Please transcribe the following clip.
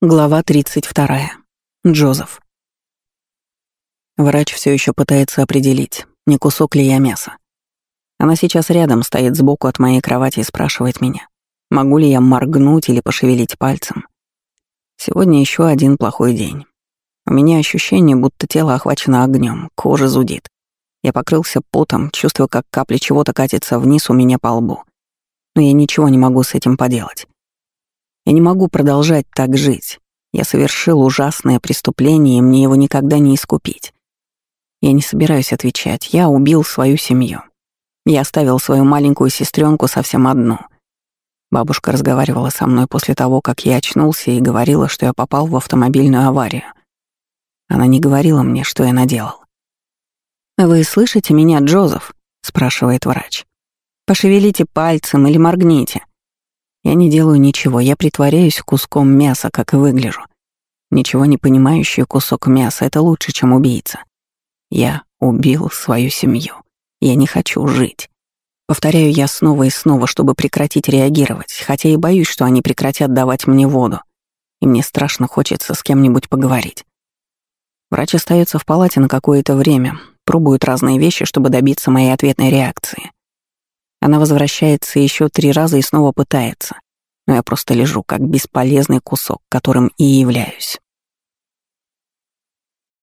Глава 32. Джозеф. Врач все еще пытается определить, не кусок ли я мяса. Она сейчас рядом, стоит сбоку от моей кровати и спрашивает меня, могу ли я моргнуть или пошевелить пальцем. Сегодня еще один плохой день. У меня ощущение, будто тело охвачено огнем, кожа зудит. Я покрылся потом, чувствую, как капли чего-то катятся вниз у меня по лбу. Но я ничего не могу с этим поделать. Я не могу продолжать так жить. Я совершил ужасное преступление, и мне его никогда не искупить. Я не собираюсь отвечать. Я убил свою семью. Я оставил свою маленькую сестренку совсем одну. Бабушка разговаривала со мной после того, как я очнулся и говорила, что я попал в автомобильную аварию. Она не говорила мне, что я наделал. «Вы слышите меня, Джозеф?» — спрашивает врач. «Пошевелите пальцем или моргните. Я не делаю ничего, я притворяюсь куском мяса, как и выгляжу. Ничего не понимающий кусок мяса — это лучше, чем убийца. Я убил свою семью. Я не хочу жить. Повторяю я снова и снова, чтобы прекратить реагировать, хотя и боюсь, что они прекратят давать мне воду, и мне страшно хочется с кем-нибудь поговорить. Врач остается в палате на какое-то время, пробует разные вещи, чтобы добиться моей ответной реакции. Она возвращается еще три раза и снова пытается, но я просто лежу, как бесполезный кусок, которым и являюсь.